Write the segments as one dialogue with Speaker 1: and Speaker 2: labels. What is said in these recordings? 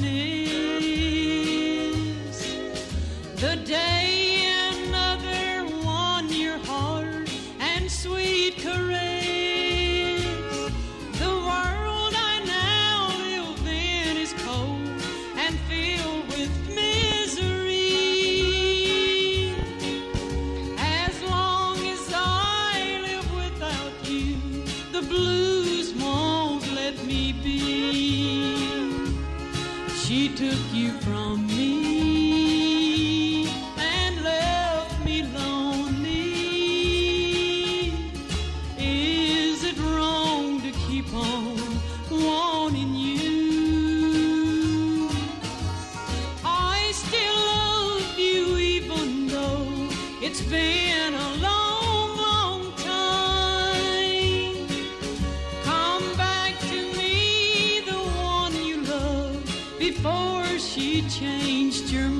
Speaker 1: knees. The day another won your heart and sweet courage. She took you from me and left me lonely. Is it wrong to keep on wanting you? I still love you even though it's been she changed your mind.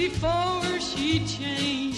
Speaker 1: before she changed.